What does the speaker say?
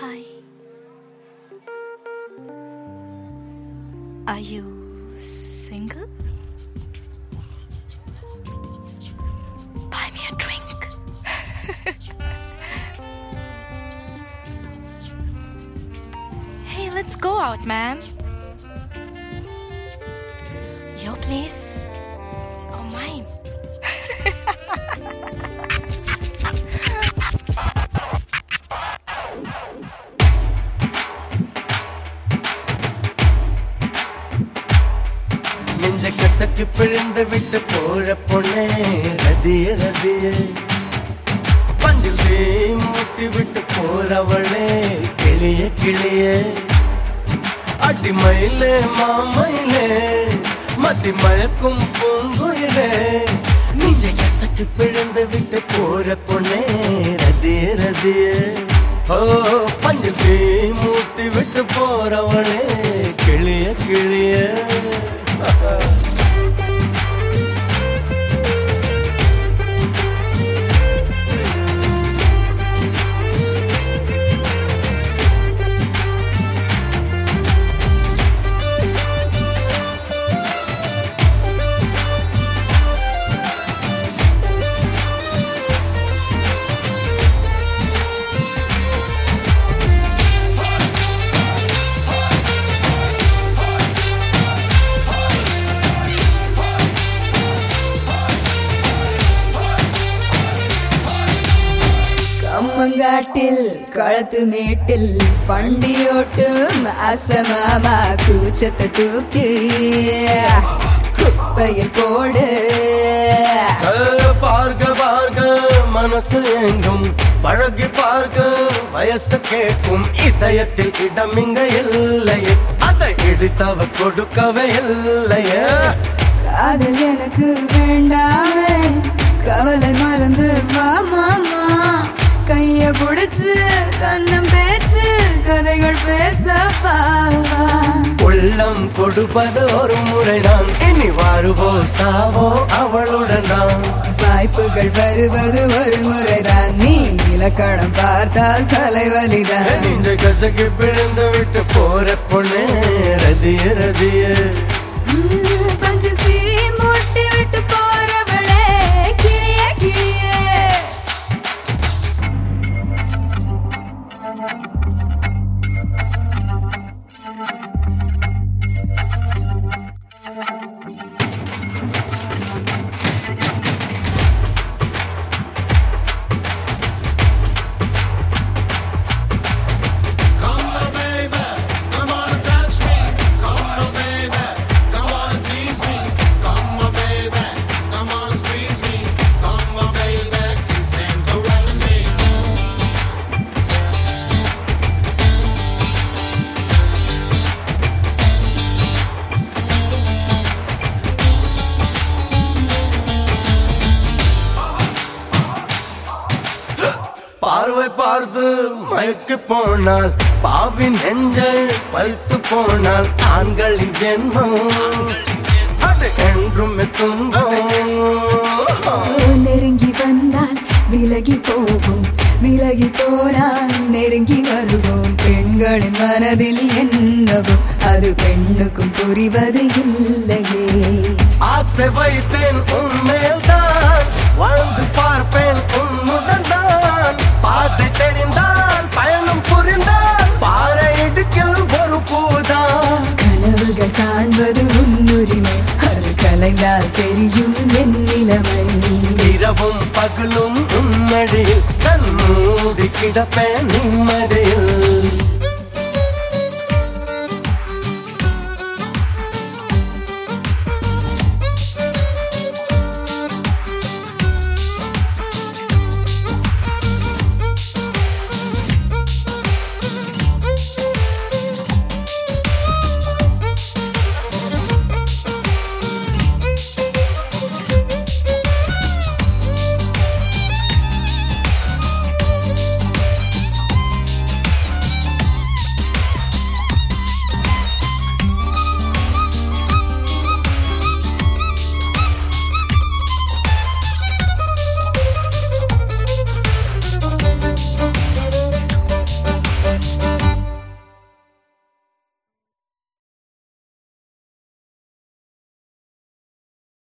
Hi. Are you single? Buy me a drink. hey, let's go out, man. Your place or mine? நெஞ்ச கசக்கு பிழிந்து விட்டு போற பொண்ணே. ரதிய ரதிய. பஞ்சில் தீ மூட்டி விட்டு போறவளே கிளிய கிளிய. அடிமயிலே மாமயிலே மதி மயக்கும் பூங்குயிலே. நெஞ்ச கசக்கு பிழிந்து விட்டு போற பொண்ணே ரதிய ரதிய. ஓ பஞ்சில் தீ மூட்டி விட்டு போறவளே. பூமங்காட்டில் களத்து மேட்டில் வண்டியோட்டும் அசமாமா கூச்சத்தை தூக்கி குப்பையில் போடு. பார்க்க பார்க்க மனசு எங்கும் பழகி பார்க்க வயசு கேட்கும் இதயத்தில் இடம் இங்க இல்லையே. அதை இடித்தவ கொடுக்கவே இல்லையே. காதல் எனக்கு வேண்டாமே கவலை மறந்து வா கைய புடிச்சு கண்ணம் தேய்ச்சு கதைகள் பேச பாவா உள்ளம் கொடுப்பது ஒரு முறைதான். இனி வாருவோ சாவோ அவளுடன் தான். வாய்ப்புகள் வருவது ஒரு முறைதான். நீ இலக்கணம் பார்த்தால் தலைவலிதான். நெஞ்ச கசக்கு பிழந்து விட்டு போற பொண்ணு ரதிய ரதிய. பார்த்து மயக்கு போனால் பாவின் நெஞ்சல் பழுத்து போனால் ஆண்களின் ஜென்மம். அது என்றும் துன்பம். நெருங்கி வந்தால் விலகி போவோம் விலகி போனால் நெருங்கி வருவோம். பெண்களின் மனதில் என்னவோ அது பெண்ணுக்கும் புரிவது இல்லையே. ஆசை வைத்தேன் உன்மேல் தான் வாழ்ந்து பார்ப்பேன் இரவும் பகலும் உன்னடியில் தன் மூடி கிடப்பேன் நிம்மதியில்.